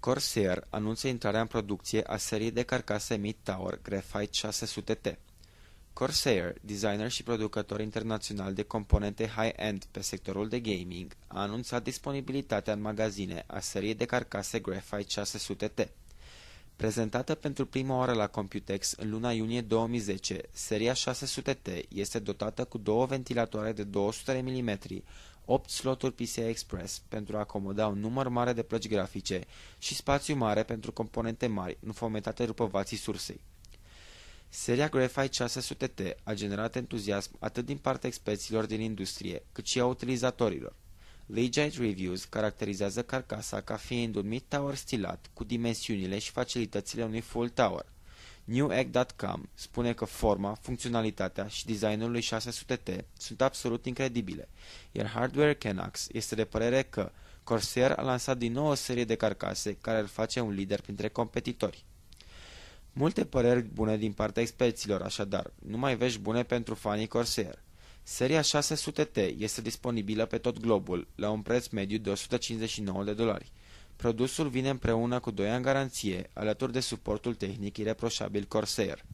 Corsair anunță intrarea în producție a seriei de carcase Mid-Tower Graphite 600T. Corsair, designer și producător internațional de componente high-end pe sectorul de gaming, a anunțat disponibilitatea în magazine a seriei de carcase Graphite 600T. Prezentată pentru prima oară la Computex în luna iunie 2010, seria 600T este dotată cu două ventilatoare de 200 mm, 8 sloturi PCI Express pentru a acomoda un număr mare de plăci grafice și spațiu mare pentru componente mari, nu fomentate după vații sursei. Seria Graphite 600T a generat entuziasm atât din partea experților din industrie, cât și a utilizatorilor. Legite Reviews caracterizează carcasa ca fiind un mid-tower stilat cu dimensiunile și facilitățile unui full tower. Newegg.com spune că forma, funcționalitatea și designul lui 600T sunt absolut incredibile, iar Hardware Canucks este de părere că Corsair a lansat din nou o serie de carcase care îl face un lider printre competitori. Multe păreri bune din partea experților, așadar, numai vești bune pentru fanii Corsair. Seria 600T este disponibilă pe tot globul, la un preț mediu de 159 de dolari. Produsul vine împreună cu 2 ani garanție, alături de suportul tehnic ireproșabil Corsair.